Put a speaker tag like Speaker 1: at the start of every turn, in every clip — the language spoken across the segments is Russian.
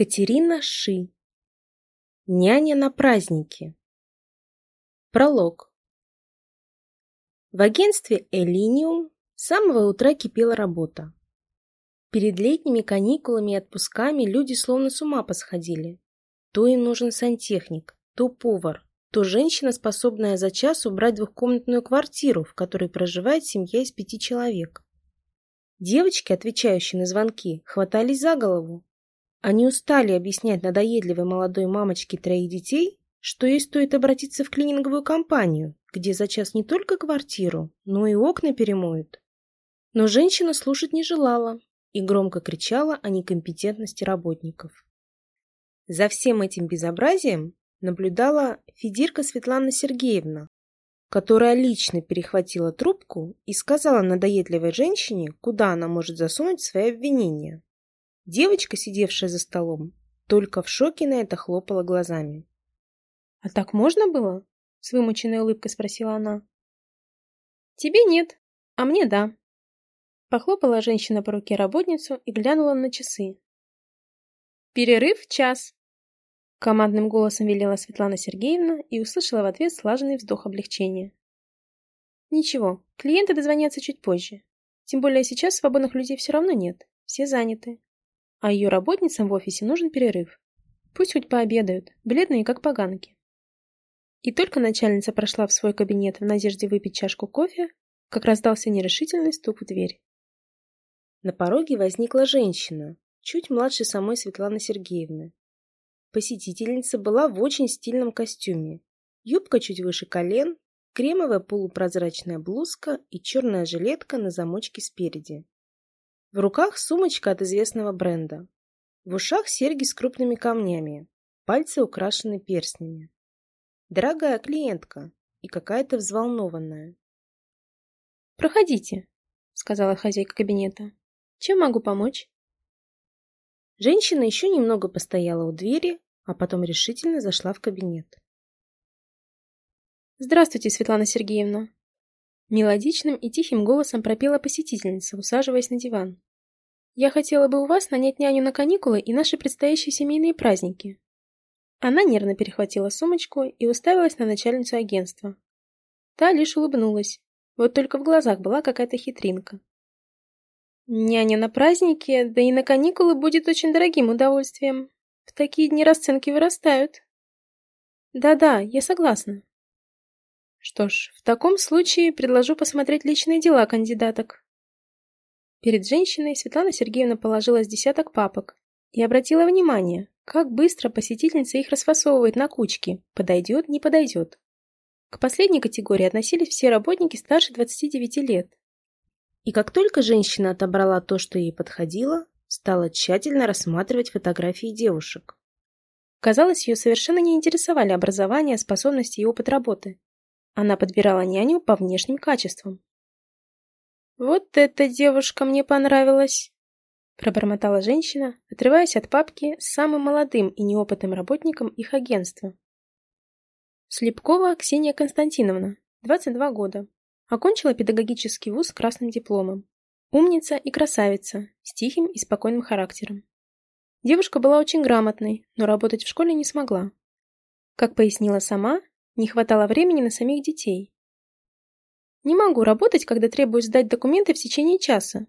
Speaker 1: Катерина Ши. Няня на празднике. Пролог. В агентстве «Элиниум» с самого утра кипела работа. Перед летними каникулами и отпусками люди словно с ума посходили. То им нужен сантехник, то повар, то женщина, способная за час убрать двухкомнатную квартиру, в которой проживает семья из пяти человек. Девочки, отвечающие на звонки, хватались за голову. Они устали объяснять надоедливой молодой мамочке троих детей, что ей стоит обратиться в клининговую компанию, где за час не только квартиру, но и окна перемоют. Но женщина слушать не желала и громко кричала о некомпетентности работников. За всем этим безобразием наблюдала Федирка Светлана Сергеевна, которая лично перехватила трубку и сказала надоедливой женщине, куда она может засунуть свои обвинения. Девочка, сидевшая за столом, только в шоке на это хлопала глазами.
Speaker 2: «А так можно было?» — с вымученной улыбкой спросила она. «Тебе нет, а мне да». Похлопала женщина по руке работницу и глянула на часы. «Перерыв час», — командным голосом велела Светлана Сергеевна и услышала в ответ слаженный вздох облегчения. «Ничего, клиенты дозвонятся чуть позже. Тем более сейчас свободных людей все равно нет, все заняты а ее работницам в офисе нужен перерыв. Пусть хоть пообедают, бледные как поганки. И только начальница прошла в свой кабинет в надежде выпить чашку кофе, как раздался нерешительный стук в дверь.
Speaker 1: На пороге возникла женщина, чуть младше самой Светланы Сергеевны. Посетительница была в очень стильном костюме. Юбка чуть выше колен, кремовая полупрозрачная блузка и черная жилетка на замочке спереди. В руках сумочка от известного бренда. В ушах серьги с крупными камнями. Пальцы украшены перстнями. Дорогая клиентка и какая-то взволнованная.
Speaker 2: «Проходите», — сказала хозяйка кабинета. «Чем могу помочь?»
Speaker 1: Женщина еще немного постояла у двери, а потом решительно зашла в кабинет.
Speaker 2: «Здравствуйте, Светлана Сергеевна», Мелодичным и тихим голосом пропела посетительница, усаживаясь на диван. «Я хотела бы у вас нанять няню на каникулы и наши предстоящие семейные праздники». Она нервно перехватила сумочку и уставилась на начальницу агентства. Та лишь улыбнулась, вот только в глазах была какая-то хитринка. «Няня на праздники, да и на каникулы будет очень дорогим удовольствием. В такие дни расценки вырастают». «Да-да, я согласна», что ж, в таком случае предложу посмотреть личные дела кандидаток. Перед женщиной Светлана Сергеевна положила с десяток папок и обратила внимание, как быстро посетительница их расфасовывает на кучки, подойдет, не подойдет. К последней категории относились все работники старше 29 лет.
Speaker 1: И как только женщина отобрала то, что ей подходило, стала тщательно рассматривать фотографии девушек.
Speaker 2: Казалось, ее совершенно не интересовали образование, способности и опыт работы. Она подбирала няню по внешним качествам. «Вот эта девушка мне понравилась!» Пробормотала женщина, отрываясь от папки с самым молодым и неопытным работником их агентства. Слепкова Ксения Константиновна, 22 года. Окончила педагогический вуз с красным дипломом. Умница и красавица, с тихим и спокойным характером. Девушка была очень грамотной, но работать в школе не смогла. Как пояснила сама, не хватало времени на самих детей. Не могу работать, когда требуют сдать документы в течение часа.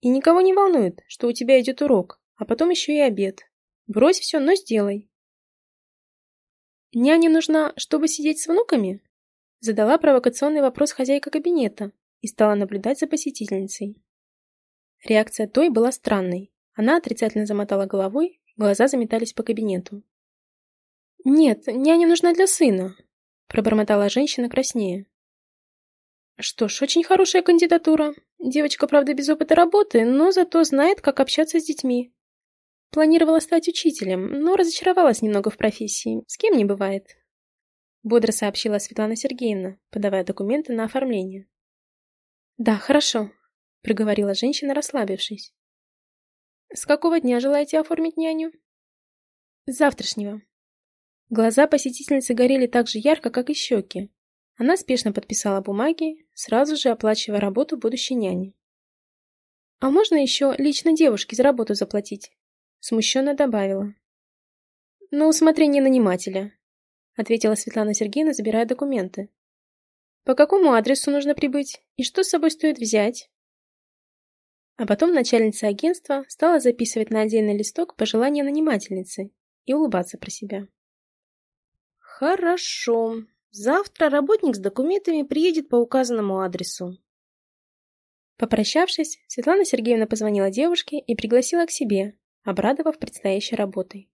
Speaker 2: И никого не волнует, что у тебя идет урок, а потом еще и обед. Брось все, но сделай. Няня нужна, чтобы сидеть с внуками? Задала провокационный вопрос хозяйка кабинета и стала наблюдать за посетительницей. Реакция той была странной. Она отрицательно замотала головой, глаза заметались по кабинету. «Нет, няня нужна для сына пробормотала женщина краснее. Что ж, очень хорошая кандидатура. Девочка, правда, без опыта работы, но зато знает, как общаться с детьми. Планировала стать учителем, но разочаровалась немного в профессии. С кем не бывает. Бодро сообщила Светлана Сергеевна, подавая документы на оформление. «Да, хорошо», — проговорила женщина, расслабившись. «С какого дня желаете оформить няню?» «С завтрашнего», Глаза посетительницы горели так же ярко, как и щеки. Она спешно подписала бумаги, сразу же оплачивая работу будущей няни. «А можно еще лично девушке за работу заплатить?» Смущенно добавила. на усмотрение нанимателя», ответила Светлана Сергеевна, забирая документы. «По какому адресу нужно прибыть и что с собой стоит взять?» А потом начальница агентства стала записывать на отдельный листок пожелания нанимательницы и улыбаться про себя.
Speaker 1: «Хорошо. Завтра работник с документами приедет по указанному адресу».
Speaker 2: Попрощавшись, Светлана Сергеевна позвонила девушке и пригласила к себе, обрадовав предстоящей работой.